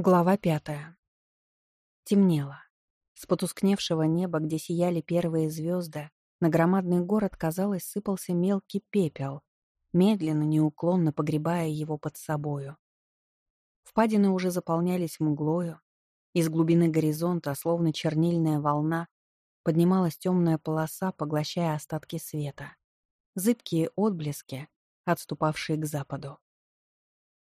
Глава пятая. Темнело. С потускневшего неба, где сияли первые звезды, на громадный город, казалось, сыпался мелкий пепел, медленно, неуклонно погребая его под собою. Впадины уже заполнялись мглою, из глубины горизонта, словно чернильная волна, поднималась темная полоса, поглощая остатки света. Зыбкие отблески, отступавшие к западу.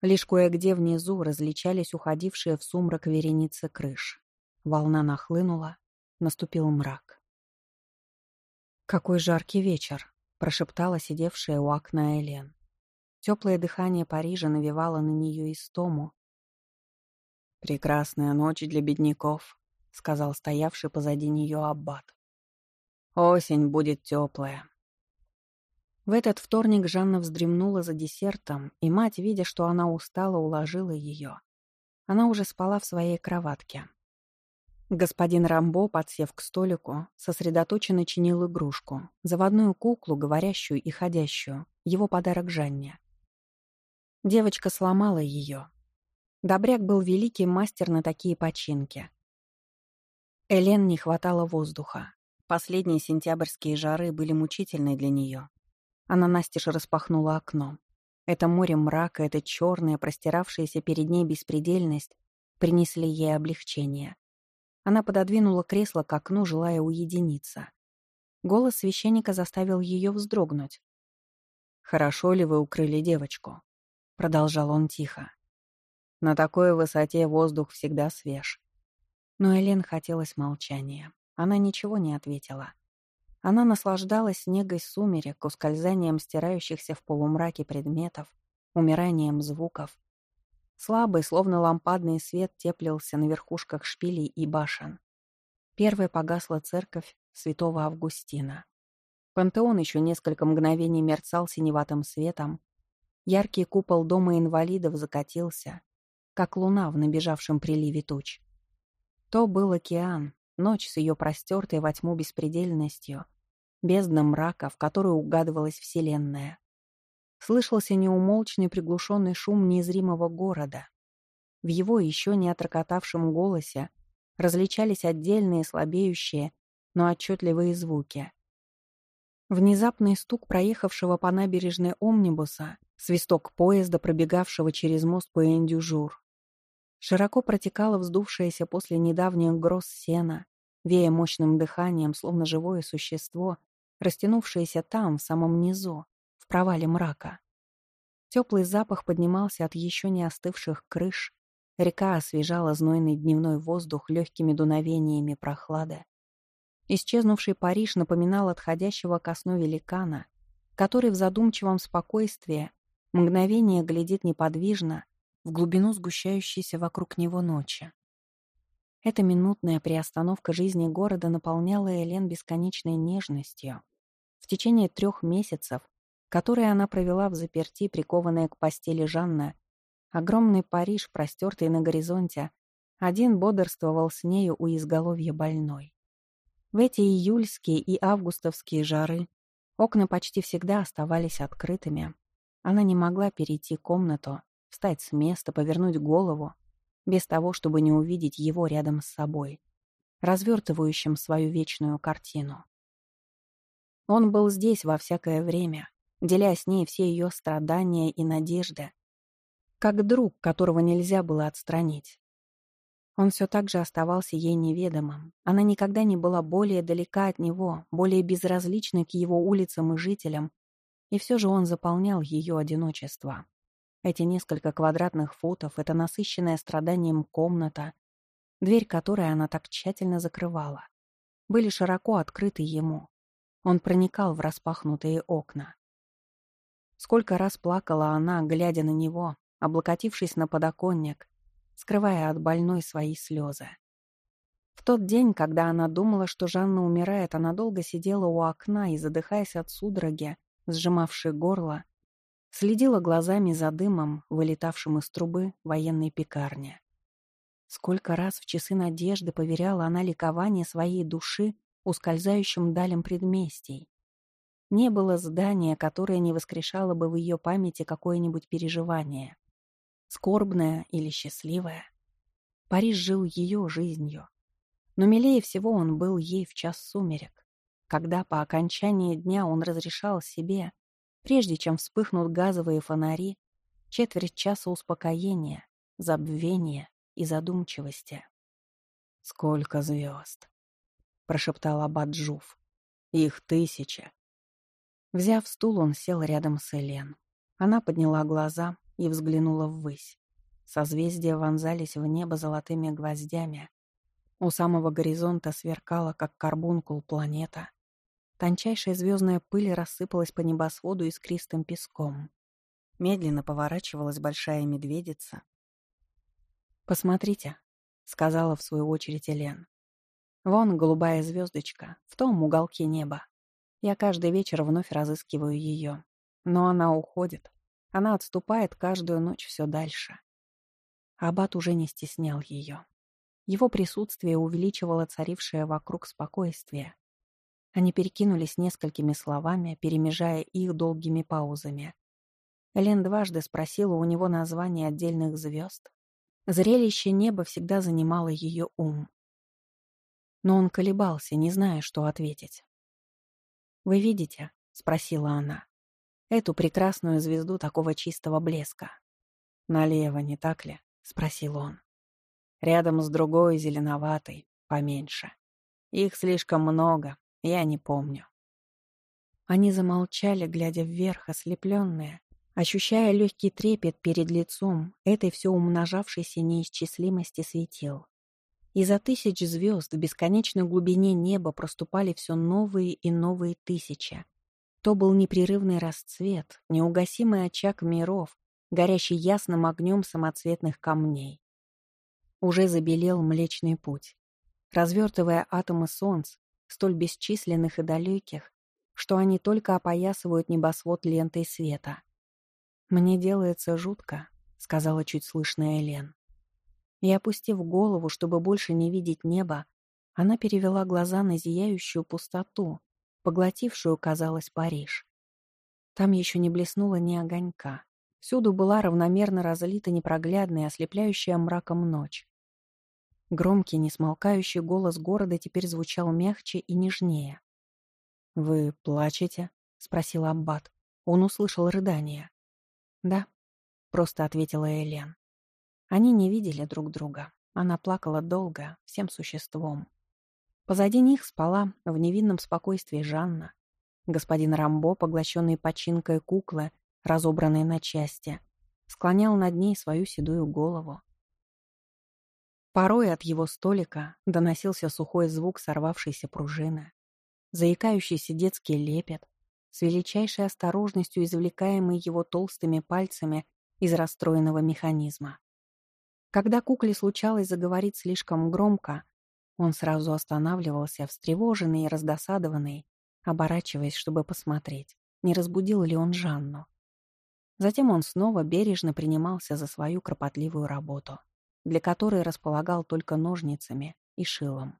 Лишь кое-где внизу различались уходившие в сумрак вереницы крыш. Волна нахлынула, наступил мрак. «Какой жаркий вечер!» — прошептала сидевшая у окна Элен. Теплое дыхание Парижа навевало на нее истому. «Прекрасная ночь для бедняков», — сказал стоявший позади нее аббат. «Осень будет теплая, в этот вторник Жанна вздремнула за десертом, и мать, видя, что она устала, уложила ее. Она уже спала в своей кроватке. Господин Рамбо, подсев к столику, сосредоточенно чинил игрушку, заводную куклу, говорящую и ходящую, его подарок Жанне. Девочка сломала ее. Добряк был великий мастер на такие починки. Элен не хватало воздуха. Последние сентябрьские жары были мучительны для нее. Она настежь распахнула окно. Это море мрака, эта черная, простиравшаяся перед ней беспредельность принесли ей облегчение. Она пододвинула кресло к окну, желая уединиться. Голос священника заставил ее вздрогнуть. «Хорошо ли вы укрыли девочку?» — продолжал он тихо. «На такой высоте воздух всегда свеж». Но Элен хотелось молчания. Она ничего не ответила. Она наслаждалась снегой сумерек, ускользанием стирающихся в полумраке предметов, умиранием звуков. Слабый, словно лампадный свет теплился на верхушках шпилей и башен. Первая погасла церковь святого Августина. Пантеон еще несколько мгновений мерцал синеватым светом. Яркий купол дома инвалидов закатился, как луна в набежавшем приливе туч. То был океан, Ночь с ее простертой во тьму беспредельностью, бездна мрака, в которой угадывалась Вселенная. Слышался неумолчный приглушенный шум незримого города. В его еще не отрокотавшем голосе различались отдельные слабеющие, но отчетливые звуки. Внезапный стук проехавшего по набережной омнибуса, свисток поезда, пробегавшего через мост по Эндюжур, Широко протекала вздувшаяся после недавних гроз сена, вея мощным дыханием, словно живое существо, растянувшееся там, в самом низу, в провале мрака. Теплый запах поднимался от еще не остывших крыш, река освежала знойный дневной воздух легкими дуновениями прохлады. Исчезнувший Париж напоминал отходящего ко сну великана, который в задумчивом спокойствии мгновение глядит неподвижно, в глубину сгущающейся вокруг него ночи. Эта минутная приостановка жизни города наполняла Элен бесконечной нежностью. В течение трех месяцев, которые она провела в заперти, прикованная к постели Жанна, огромный Париж, простертый на горизонте, один бодрствовал с нею у изголовья больной. В эти июльские и августовские жары окна почти всегда оставались открытыми. Она не могла перейти комнату, встать с места, повернуть голову, без того, чтобы не увидеть его рядом с собой, развертывающим свою вечную картину. Он был здесь во всякое время, деля с ней все ее страдания и надежды, как друг, которого нельзя было отстранить. Он все так же оставался ей неведомым. Она никогда не была более далека от него, более безразличной к его улицам и жителям, и все же он заполнял ее одиночество. Эти несколько квадратных футов — это насыщенная страданием комната, дверь которой она так тщательно закрывала, были широко открыты ему. Он проникал в распахнутые окна. Сколько раз плакала она, глядя на него, облокотившись на подоконник, скрывая от больной свои слезы. В тот день, когда она думала, что Жанна умирает, она долго сидела у окна и, задыхаясь от судороги, сжимавшей горло, Следила глазами за дымом, вылетавшим из трубы военной пекарни. Сколько раз в часы надежды поверяла она ликование своей души ускользающим далям предместий. Не было здания, которое не воскрешало бы в ее памяти какое-нибудь переживание. Скорбное или счастливое. Париж жил ее жизнью. Но милее всего он был ей в час сумерек, когда по окончании дня он разрешал себе, прежде чем вспыхнут газовые фонари, четверть часа успокоения, забвения и задумчивости. «Сколько звезд!» — прошептал Аббат Жуф. «Их тысяча!» Взяв стул, он сел рядом с Элен. Она подняла глаза и взглянула ввысь. Созвездия вонзались в небо золотыми гвоздями. У самого горизонта сверкала, как карбункул, планета. Тончайшая звездная пыль рассыпалась по небосводу искристым песком. Медленно поворачивалась большая медведица. «Посмотрите», — сказала в свою очередь Элен. «Вон голубая звездочка, в том уголке неба. Я каждый вечер вновь разыскиваю ее. Но она уходит. Она отступает каждую ночь все дальше. Аббат уже не стеснял ее. Его присутствие увеличивало царившее вокруг спокойствие. Они перекинулись несколькими словами, перемежая их долгими паузами. Элен дважды спросила у него название отдельных звезд. Зрелище неба всегда занимало ее ум. Но он колебался, не зная, что ответить. «Вы видите?» — спросила она. «Эту прекрасную звезду такого чистого блеска». «Налево, не так ли?» — спросил он. «Рядом с другой зеленоватой, поменьше. Их слишком много, я не помню». Они замолчали, глядя вверх, ослепленные, ощущая легкий трепет перед лицом этой все умножавшейся неисчислимости светил. Из-за тысяч звезд в бесконечной глубине неба проступали все новые и новые тысячи. То был непрерывный расцвет, неугасимый очаг миров, горящий ясным огнем самоцветных камней. Уже забелел Млечный Путь, развертывая атомы солнц, столь бесчисленных и далеких, что они только опоясывают небосвод лентой света. «Мне делается жутко», — сказала чуть слышная Элен. И, опустив голову, чтобы больше не видеть неба, она перевела глаза на зияющую пустоту, поглотившую, казалось, Париж. Там еще не блеснуло ни огонька. Всюду была равномерно разлита непроглядная, ослепляющая мраком ночь. Громкий, несмолкающий голос города теперь звучал мягче и нежнее. «Вы плачете?» — спросил Аббат. Он услышал рыдание. «Да», — просто ответила Элен. Они не видели друг друга. Она плакала долго, всем существом. Позади них спала в невинном спокойствии Жанна. Господин Рамбо, поглощенный починкой куклы, разобранной на части, склонял над ней свою седую голову. Порой от его столика доносился сухой звук сорвавшейся пружины, заикающийся детский лепет, с величайшей осторожностью извлекаемый его толстыми пальцами из расстроенного механизма. Когда кукле случалось заговорить слишком громко, он сразу останавливался, встревоженный и раздосадованный, оборачиваясь, чтобы посмотреть, не разбудил ли он Жанну. Затем он снова бережно принимался за свою кропотливую работу, для которой располагал только ножницами и шилом.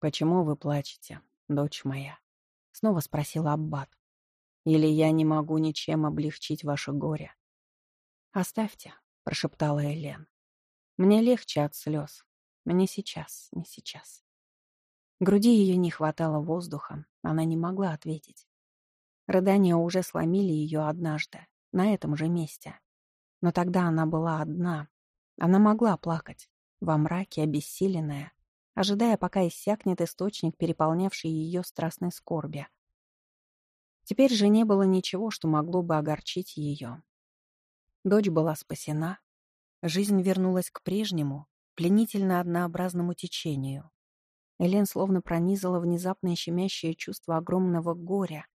«Почему вы плачете, дочь моя?» — снова спросил Аббат. «Или я не могу ничем облегчить ваше горе?» «Оставьте», прошептала Элен. «Мне легче от слез. Не сейчас, не сейчас». Груди ее не хватало воздуха, она не могла ответить. Рыдания уже сломили ее однажды, на этом же месте. Но тогда она была одна. Она могла плакать, во мраке, обессиленная, ожидая, пока иссякнет источник, переполнявший ее страстной скорби. Теперь же не было ничего, что могло бы огорчить ее. Дочь была спасена. Жизнь вернулась к прежнему, пленительно однообразному течению. Элен словно пронизала внезапное щемящее чувство огромного горя,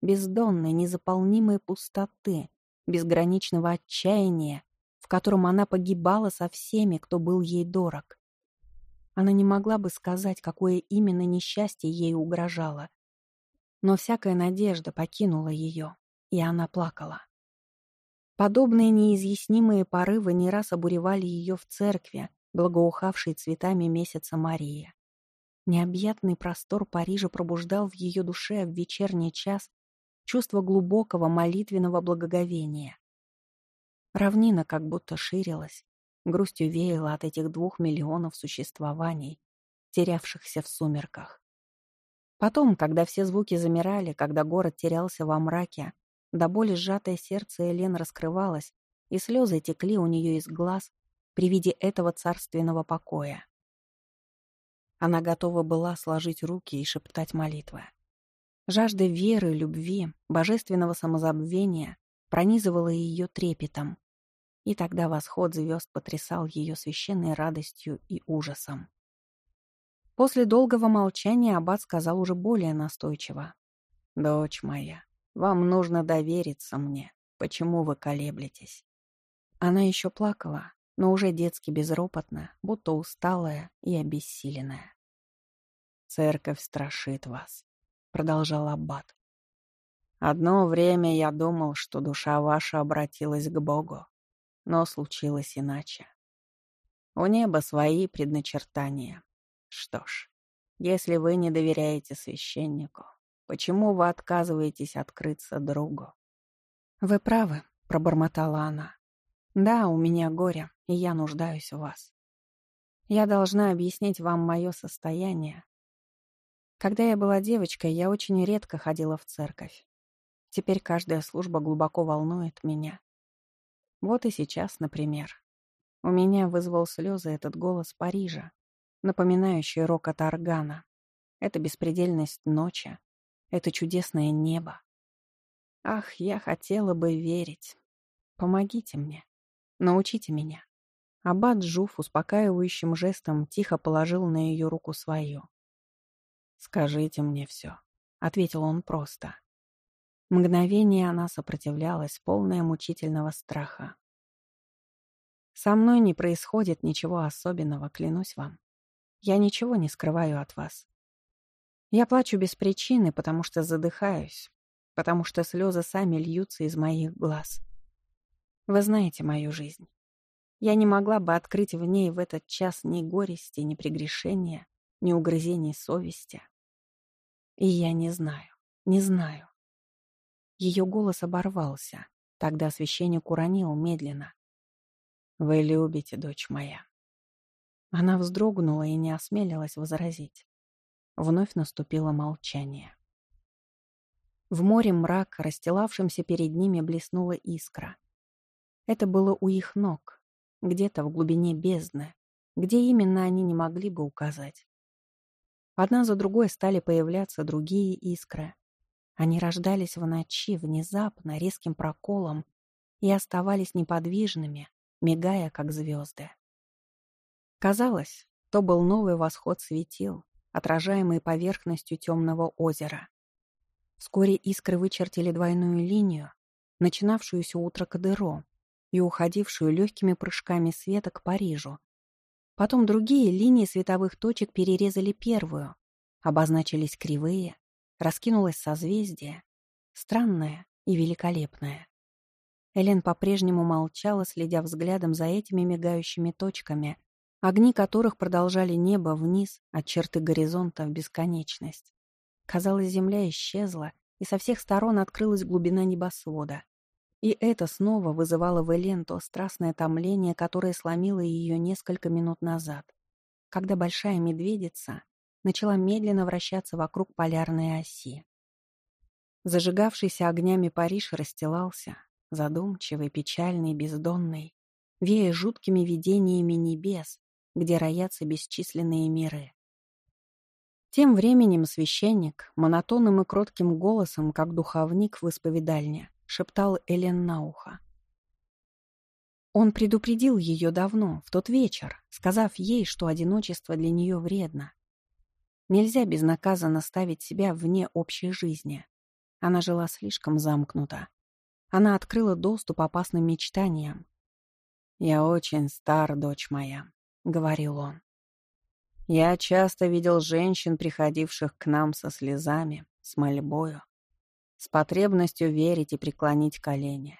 бездонной, незаполнимой пустоты, безграничного отчаяния, котором она погибала со всеми, кто был ей дорог. Она не могла бы сказать, какое именно несчастье ей угрожало. Но всякая надежда покинула ее, и она плакала. Подобные неизъяснимые порывы не раз обуревали ее в церкви, благоухавшей цветами месяца Мария. Необъятный простор Парижа пробуждал в ее душе в вечерний час чувство глубокого молитвенного благоговения. Равнина как будто ширилась, грустью веяло от этих двух миллионов существований, терявшихся в сумерках. Потом, когда все звуки замирали, когда город терялся во мраке, до боли сжатое сердце Элен раскрывалось, и слезы текли у нее из глаз при виде этого царственного покоя. Она готова была сложить руки и шептать молитвы. Жажда веры, любви, божественного самозабвения пронизывала ее трепетом, и тогда восход звезд потрясал ее священной радостью и ужасом. После долгого молчания аббат сказал уже более настойчиво. «Дочь моя, вам нужно довериться мне. Почему вы колеблетесь?» Она еще плакала, но уже детски безропотно, будто усталая и обессиленная. «Церковь страшит вас», — продолжал Аббат. «Одно время я думал, что душа ваша обратилась к Богу, но случилось иначе. У неба свои предначертания. Что ж, если вы не доверяете священнику, почему вы отказываетесь открыться другу?» «Вы правы», — пробормотала она. Да, у меня горе, и я нуждаюсь в вас. Я должна объяснить вам мое состояние. Когда я была девочкой, я очень редко ходила в церковь. Теперь каждая служба глубоко волнует меня. Вот и сейчас, например. У меня вызвал слезы этот голос Парижа, напоминающий рокот органа. Это беспредельность ночи, это чудесное небо. Ах, я хотела бы верить. Помогите мне. Научите меня». Аббат Жуф успокаивающим жестом тихо положил на ее руку свою. «Скажите мне все», — ответил он просто. Мгновение она сопротивлялась, полная мучительного страха. «Со мной не происходит ничего особенного, клянусь вам. Я ничего не скрываю от вас. Я плачу без причины, потому что задыхаюсь, потому что слезы сами льются из моих глаз. Вы знаете мою жизнь. Я не могла бы открыть в ней в этот час ни горести, ни прегрешения, ни угрызений совести. И я не знаю, не знаю. Ее голос оборвался. Тогда священник уронил медленно. «Вы любите, дочь моя». Она вздрогнула и не осмелилась возразить. Вновь наступило молчание. В море мрак, расстилавшимся перед ними, блеснула искра. Это было у их ног, где-то в глубине бездны, где именно они не могли бы указать. Одна за другой стали появляться другие искры. Они рождались в ночи внезапно, резким проколом и оставались неподвижными, мигая, как звезды. Казалось, то был новый восход светил, отражаемый поверхностью темного озера. Вскоре искры вычертили двойную линию, начинавшуюся у Тракадеро, и уходившую легкими прыжками света к Парижу. Потом другие линии световых точек перерезали первую, обозначились кривые, раскинулось созвездие, странное и великолепное. Элен по-прежнему молчала, следя взглядом за этими мигающими точками, огни которых продолжали небо вниз от черты горизонта в бесконечность. Казалось, земля исчезла, и со всех сторон открылась глубина небосвода. И это снова вызывало в Элен то страстное томление, которое сломило ее несколько минут назад, когда большая медведица начала медленно вращаться вокруг полярной оси. Зажигавшийся огнями Париж расстилался, задумчивый, печальный, бездонный, вея жуткими видениями небес, где роятся бесчисленные миры. Тем временем священник, монотонным и кротким голосом, как духовник в исповедальне, шептал Элен на ухо. Он предупредил ее давно, в тот вечер, сказав ей, что одиночество для нее вредно. Нельзя безнаказанно ставить себя вне общей жизни. Она жила слишком замкнута. Она открыла доступ опасным мечтаниям. «Я очень стар, дочь моя», — говорил он. «Я часто видел женщин, приходивших к нам со слезами, с мольбою с потребностью верить и преклонить колени.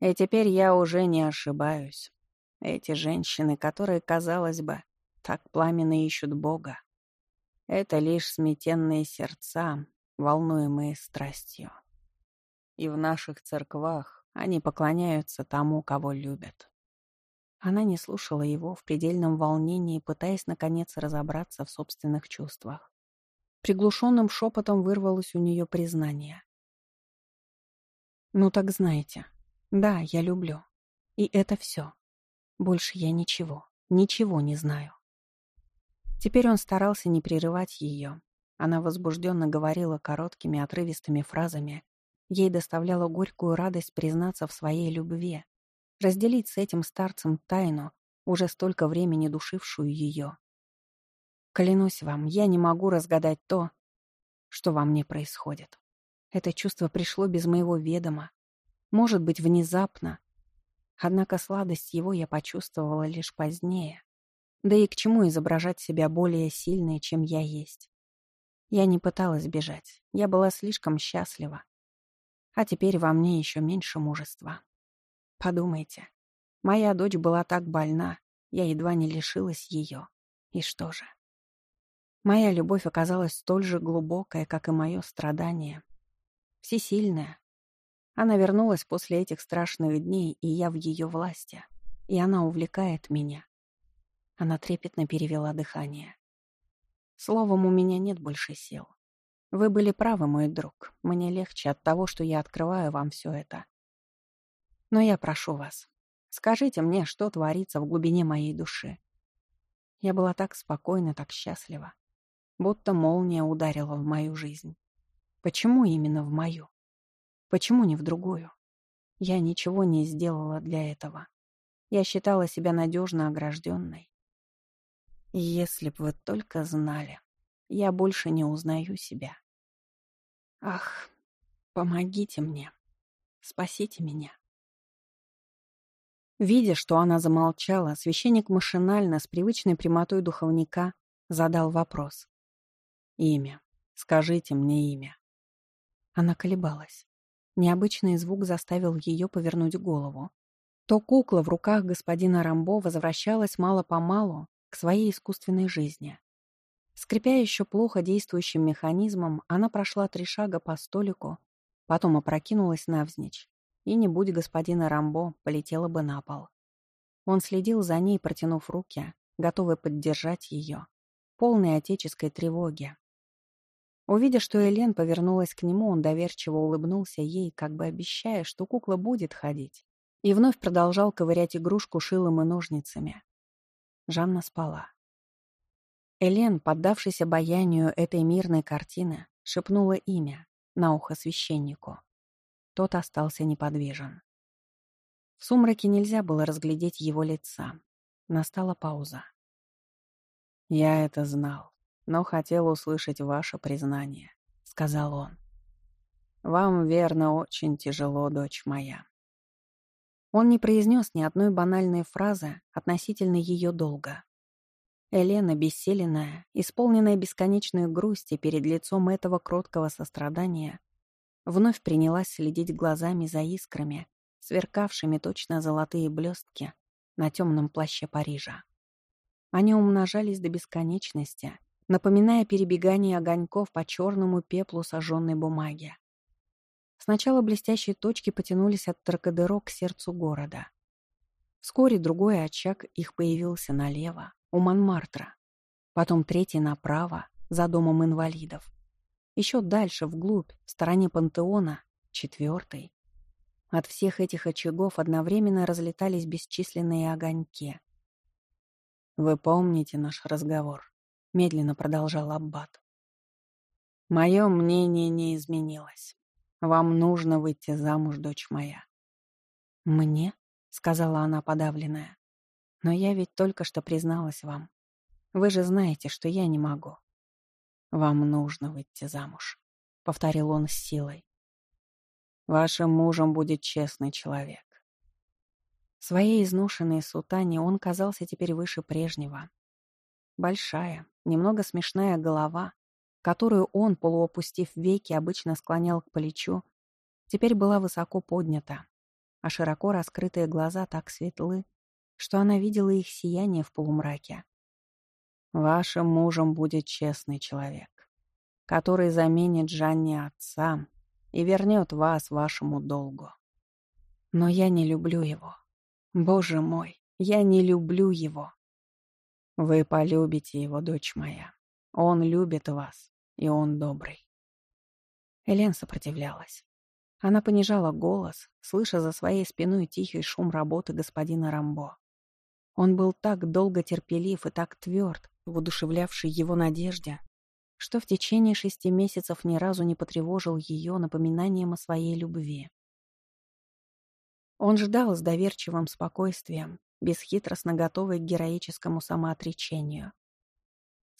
И теперь я уже не ошибаюсь. Эти женщины, которые, казалось бы, так пламенно ищут Бога, это лишь сметенные сердца, волнуемые страстью. И в наших церквах они поклоняются тому, кого любят. Она не слушала его в предельном волнении, пытаясь, наконец, разобраться в собственных чувствах. Приглушенным шепотом вырвалось у нее признание. «Ну так знаете. Да, я люблю. И это все. Больше я ничего, ничего не знаю». Теперь он старался не прерывать ее. Она возбужденно говорила короткими отрывистыми фразами. Ей доставляла горькую радость признаться в своей любви, разделить с этим старцем тайну, уже столько времени душившую ее. Клянусь вам, я не могу разгадать то, что во мне происходит. Это чувство пришло без моего ведома, может быть, внезапно. Однако сладость его я почувствовала лишь позднее. Да и к чему изображать себя более сильной, чем я есть? Я не пыталась бежать, я была слишком счастлива. А теперь во мне еще меньше мужества. Подумайте, моя дочь была так больна, я едва не лишилась ее. И что же? Моя любовь оказалась столь же глубокая, как и мое страдание. Всесильная. Она вернулась после этих страшных дней, и я в ее власти. И она увлекает меня. Она трепетно перевела дыхание. Словом, у меня нет больше сил. Вы были правы, мой друг. Мне легче от того, что я открываю вам все это. Но я прошу вас, скажите мне, что творится в глубине моей души. Я была так спокойна, так счастлива будто молния ударила в мою жизнь. Почему именно в мою? Почему не в другую? Я ничего не сделала для этого. Я считала себя надежно огражденной. Если б вы только знали, я больше не узнаю себя. Ах, помогите мне, спасите меня. Видя, что она замолчала, священник машинально, с привычной прямотой духовника, задал вопрос. Имя. Скажите мне имя. Она колебалась. Необычный звук заставил ее повернуть голову. То кукла в руках господина Рамбо возвращалась мало-помалу к своей искусственной жизни. Скрипя еще плохо действующим механизмом, она прошла три шага по столику, потом опрокинулась навзничь, и, не будь господина Рамбо, полетела бы на пол. Он следил за ней, протянув руки, готовый поддержать ее, полной отеческой тревоги, Увидя, что Элен повернулась к нему, он доверчиво улыбнулся ей, как бы обещая, что кукла будет ходить, и вновь продолжал ковырять игрушку шилом и ножницами. Жанна спала. Элен, поддавшись обаянию этой мирной картины, шепнула имя на ухо священнику. Тот остался неподвижен. В сумраке нельзя было разглядеть его лица. Настала пауза. «Я это знал», но хотел услышать ваше признание», — сказал он. «Вам, верно, очень тяжело, дочь моя». Он не произнес ни одной банальной фразы относительно ее долга. Елена, бессиленная, исполненная бесконечной грусти перед лицом этого кроткого сострадания, вновь принялась следить глазами за искрами, сверкавшими точно золотые блестки на темном плаще Парижа. Они умножались до бесконечности — напоминая перебегание огоньков по черному пеплу сожженной бумаги. Сначала блестящие точки потянулись от Тракадеро к сердцу города. Вскоре другой очаг их появился налево, у Монмартра. Потом третий направо, за домом инвалидов. Еще дальше, вглубь, в стороне пантеона, четвертый. От всех этих очагов одновременно разлетались бесчисленные огоньки. «Вы помните наш разговор?» — медленно продолжал Аббат. «Мое мнение не изменилось. Вам нужно выйти замуж, дочь моя». «Мне?» — сказала она подавленная. «Но я ведь только что призналась вам. Вы же знаете, что я не могу». «Вам нужно выйти замуж», — повторил он с силой. «Вашим мужем будет честный человек». В своей изношенной сутане он казался теперь выше прежнего. Большая, немного смешная голова, которую он, полуопустив веки, обычно склонял к плечу, теперь была высоко поднята, а широко раскрытые глаза так светлы, что она видела их сияние в полумраке. «Вашим мужем будет честный человек, который заменит Жанне отца и вернет вас вашему долгу. Но я не люблю его. Боже мой, Я не люблю его. Вы полюбите его, дочь моя. Он любит вас, и он добрый. Элен сопротивлялась. Она понижала голос, слыша за своей спиной тихий шум работы господина Рамбо. Он был так долго терпелив и так тверд, воодушевлявший его надежде, что в течение шести месяцев ни разу не потревожил ее напоминанием о своей любви. Он ждал с доверчивым спокойствием, бесхитростно готовый к героическому самоотречению.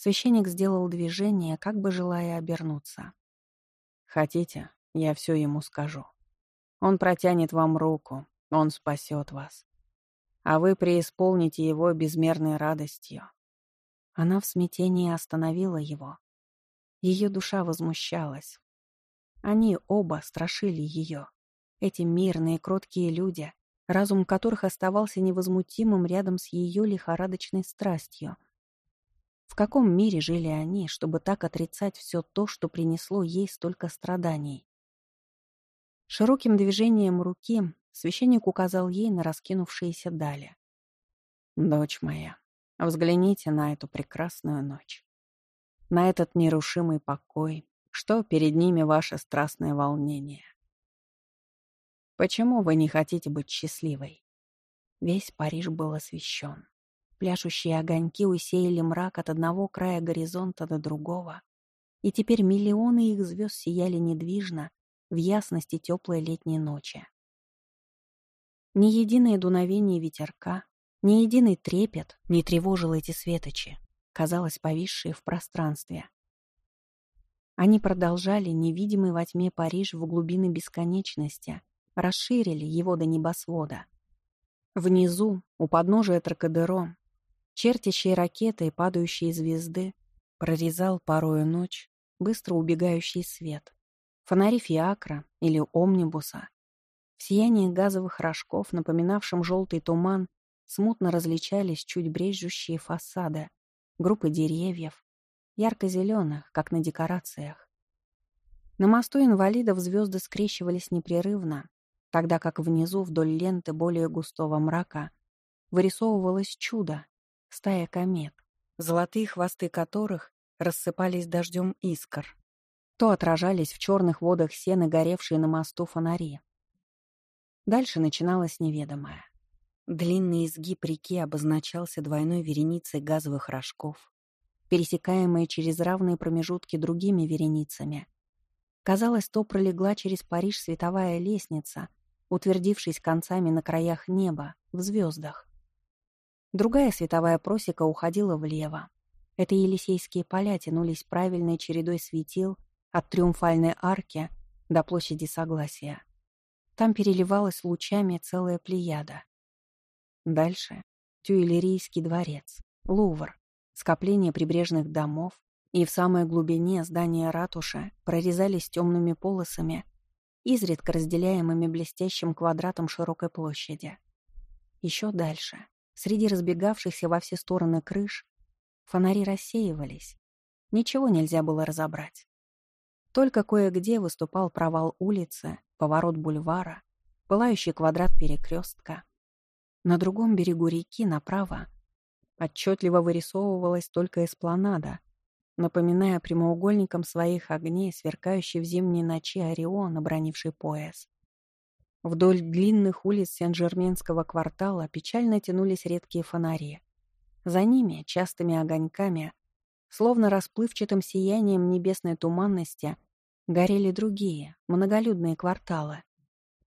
Священник сделал движение, как бы желая обернуться. «Хотите, я все ему скажу. Он протянет вам руку, он спасет вас. А вы преисполните его безмерной радостью». Она в смятении остановила его. Ее душа возмущалась. Они оба страшили ее. Эти мирные, кроткие люди, разум которых оставался невозмутимым рядом с ее лихорадочной страстью. Каком мире жили они, чтобы так отрицать все то, что принесло ей столько страданий? Широким движением руки священник указал ей на раскинувшиеся дали. «Дочь моя, взгляните на эту прекрасную ночь, на этот нерушимый покой, что перед ними ваше страстное волнение. Почему вы не хотите быть счастливой?» Весь Париж был освещен. Пляшущие огоньки усеяли мрак от одного края горизонта до другого, и теперь миллионы их звезд сияли недвижно, в ясности теплой летней ночи. Ни единое дуновение ветерка, ни единый трепет не тревожил эти светочи, казалось, повисшие в пространстве. Они продолжали невидимый во тьме Париж в глубины бесконечности, расширили его до небосвода. Внизу, у подножия Тракадеро, чертящие ракеты и падающие звезды, прорезал порою ночь быстро убегающий свет. Фонари фиакра или омнибуса. В сиянии газовых рожков, напоминавшем желтый туман, смутно различались чуть брежущие фасады, группы деревьев, ярко-зеленых, как на декорациях. На мосту инвалидов звезды скрещивались непрерывно, тогда как внизу, вдоль ленты более густого мрака, вырисовывалось чудо — стая комет, золотые хвосты которых рассыпались дождем искр то отражались в черных водах сены, горевшие на мосту фонари. Дальше начиналось неведомое. Длинный изгиб реки обозначался двойной вереницей газовых рожков, пересекаемые через равные промежутки другими вереницами. Казалось, то пролегла через Париж световая лестница, утвердившись концами на краях неба, в звездах. Другая световая просека уходила влево. Это Елисейские поля тянулись правильной чередой светил от Триумфальной арки до площади Согласия. Там переливалась лучами целая плеяда. Дальше — Тюильрийский дворец, Лувр, скопление прибрежных домов, и в самой глубине здания ратуши прорезались темными полосами, изредка разделяемыми блестящим квадратом широкой площади. Еще дальше, среди разбегавшихся во все стороны крыш, фонари рассеивались. Ничего нельзя было разобрать. Только кое-где выступал провал улицы, поворот бульвара, пылающий квадрат перекрестка. На другом берегу реки, направо, отчетливо вырисовывалась только эспланада, напоминая прямоугольником своих огней сверкающий в зимней ночи Орион, обронивший пояс. Вдоль длинных улиц Сен-Жерменского квартала печально тянулись редкие фонари. За ними, частыми огоньками, Словно расплывчатым сиянием небесной туманности горели другие, многолюдные кварталы.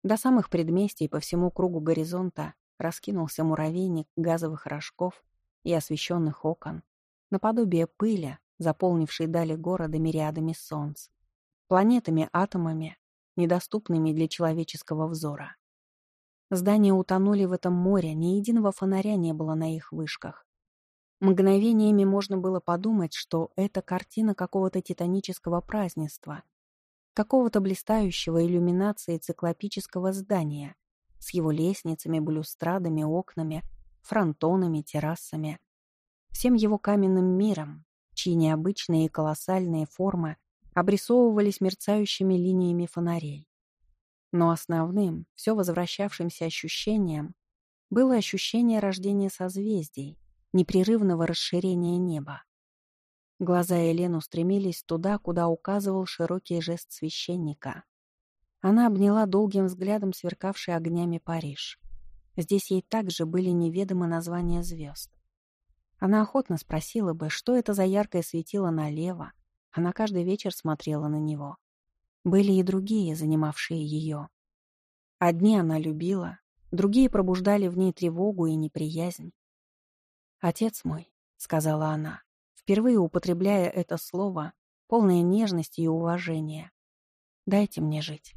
До самых предместий по всему кругу горизонта раскинулся муравейник газовых рожков и освещенных окон, наподобие пыли, заполнившей дали города мириадами солнц, планетами-атомами, недоступными для человеческого взора. Здания утонули в этом море, ни единого фонаря не было на их вышках. Мгновениями можно было подумать, что это картина какого-то титанического празднества, какого-то блистающего иллюминации циклопического здания с его лестницами, балюстрадами, окнами, фронтонами, террасами, всем его каменным миром, чьи необычные и колоссальные формы обрисовывались мерцающими линиями фонарей. Но основным, все возвращавшимся ощущением было ощущение рождения созвездий, непрерывного расширения неба. Глаза Елен устремились туда, куда указывал широкий жест священника. Она обняла долгим взглядом сверкавший огнями Париж. Здесь ей также были неведомы названия звезд. Она охотно спросила бы, что это за яркое светило налево. Она каждый вечер смотрела на него. Были и другие, занимавшие ее. Одни она любила, другие пробуждали в ней тревогу и неприязнь. «Отец мой», — сказала она, впервые употребляя это слово, полное нежности и уважения. «Дайте мне жить».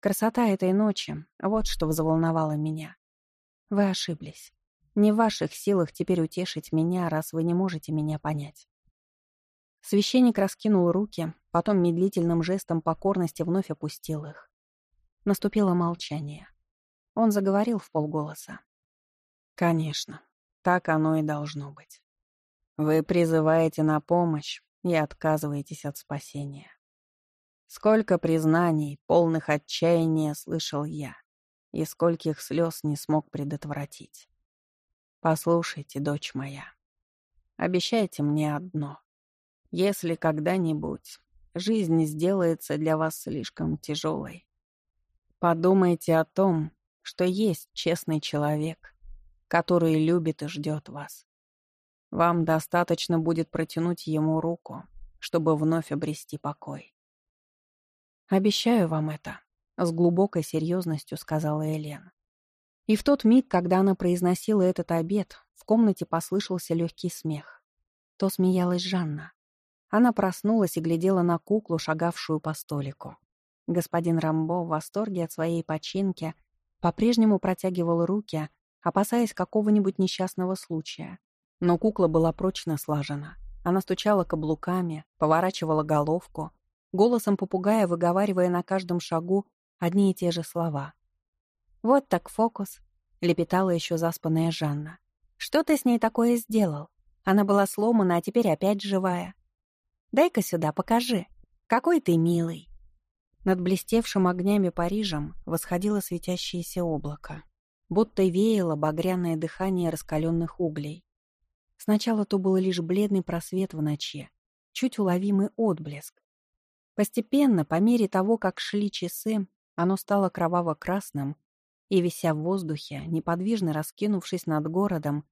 Красота этой ночи — вот что взволновало меня. Вы ошиблись. Не в ваших силах теперь утешить меня, раз вы не можете меня понять. Священник раскинул руки, потом медлительным жестом покорности вновь опустил их. Наступило молчание. Он заговорил в полголоса. «Конечно, так оно и должно быть. Вы призываете на помощь и отказываетесь от спасения. Сколько признаний, полных отчаяния слышал я, и скольких слез не смог предотвратить. Послушайте, дочь моя, обещайте мне одно. Если когда-нибудь жизнь сделается для вас слишком тяжелой, подумайте о том, что есть честный человек, который любит и ждет вас. Вам достаточно будет протянуть ему руку, чтобы вновь обрести покой. «Обещаю вам это», — с глубокой серьезностью сказала Элен. И в тот миг, когда она произносила этот обед, в комнате послышался легкий смех. То смеялась Жанна. Она проснулась и глядела на куклу, шагавшую по столику. Господин Рамбо в восторге от своей починки по-прежнему протягивал руки, опасаясь какого-нибудь несчастного случая, но кукла была прочно слажена. Она стучала каблуками, поворачивала головку, голосом попугая выговаривая на каждом шагу одни и те же слова. «Вот так фокус», — лепетала еще заспанная Жанна. «Что ты с ней такое сделал? Она была сломана, а теперь опять живая. Дай-ка сюда, покажи. Какой ты милый». Над блестевшим огнями Парижем восходило светящееся облако, будто веяло багряное дыхание раскаленных углей. Сначала то был лишь бледный просвет в ночи, чуть уловимый отблеск. Постепенно, по мере того, как шли часы, оно стало кроваво-красным, и, вися в воздухе, неподвижно раскинувшись над городом,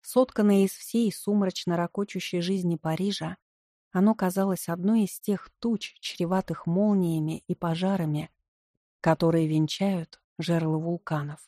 сотканное из всей сумрачно ракочущей жизни Парижа, оно казалось одной из тех туч, чреватых молниями и пожарами, которые венчают жерла вулканов.